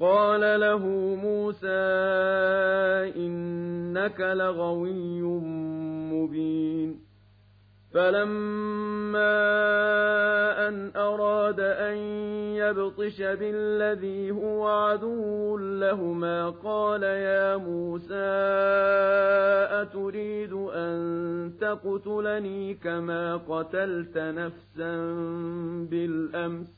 قال له موسى إنك لغوي مبين. فلما أن أراد أن يبطش بالذي هو عدو لهما قال يا موسى أتريد أن تقتلني كما قتلت نفسا بالأمس؟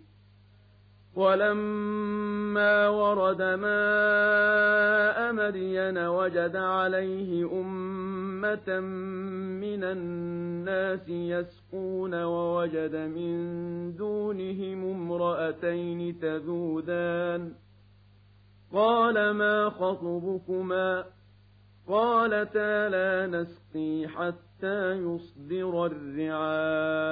ولما ورد ماء مدين وجد عليه أمة من الناس يسقون ووجد من دونهم امرأتين تذودان. قال ما خطبكما؟ قالتا لا نسقي حتى يصدر الرعاء.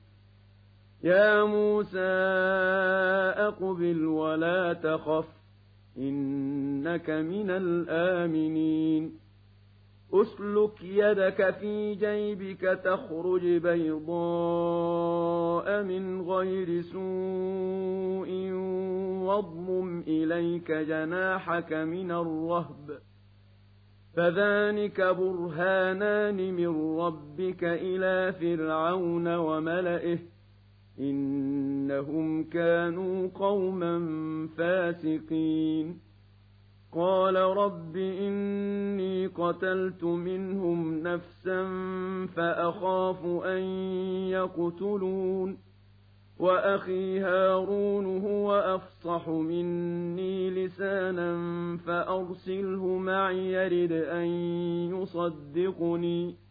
يا موسى أقبل ولا تخف إنك من الآمنين. أسلك يدك في جيبك تخرج بيضاء من غير سوء واضمم إليك جناحك من الرهب. فذلك برهانان من ربك إلى فرعون وملئه. إنهم كانوا قوما فاسقين. قال رب إني قتلت منهم نفسا فأخاف أن يقتلون. وأخي هارون هو أفصح مني لسانا فأرسله معي يرد أن يصدقني.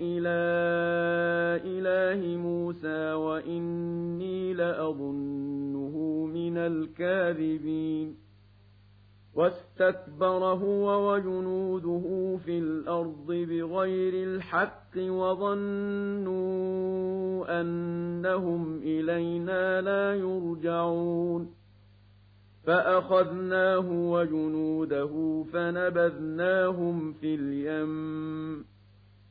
إلى إله موسى وإني لأظنه من الكاذبين واستكبر هو وجنوده في الأرض بغير الحق وظنوا أنهم إلينا لا يرجعون فأخذناه وجنوده فنبذناهم في اليم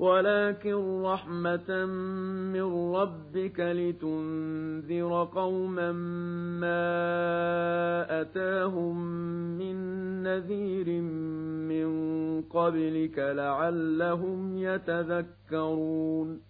ولكن رحمة من ربك لتنذر قوما ما أتاهم من نذير من قبلك لعلهم يتذكرون.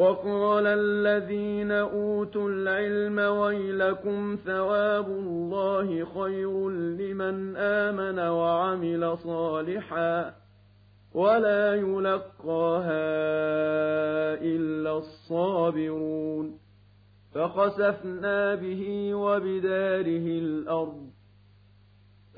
وقال الذين أوتوا العلم ويلكم ثواب الله خير لمن آمن وعمل صالحا ولا يلقاها إلا الصابرون فخسفنا به وبداره الأرض